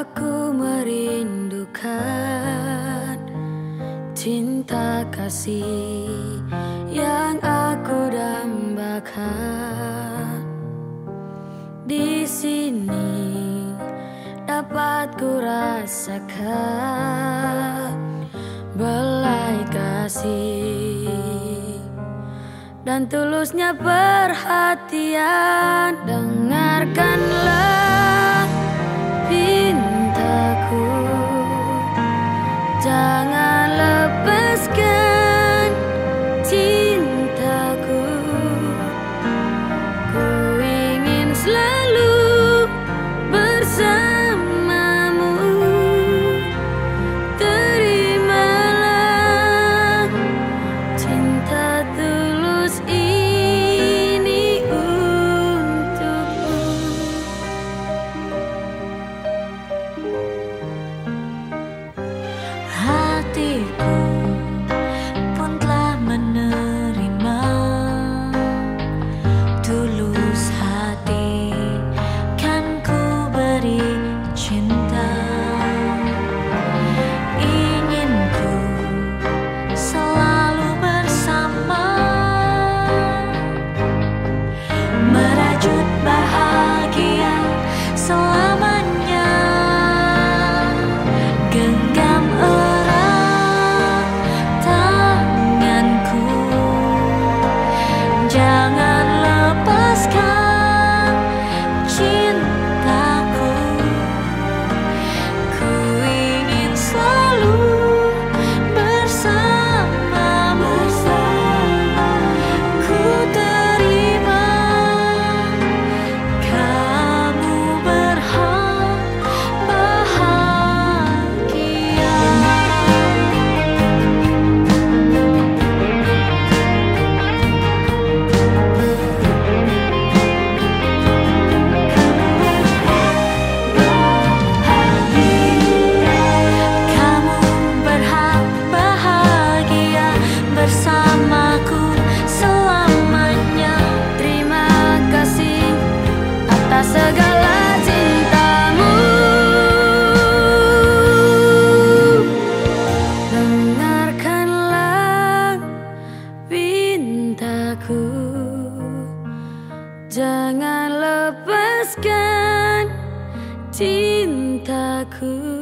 Aku merindukan cinta kasih yang aku dambakan. Di sini dapat ku rasakan belai kasih dan tulusnya perhatian. Dengarkanlah pintaku jangan lepaskan aku. Jangan lepaskan cintaku.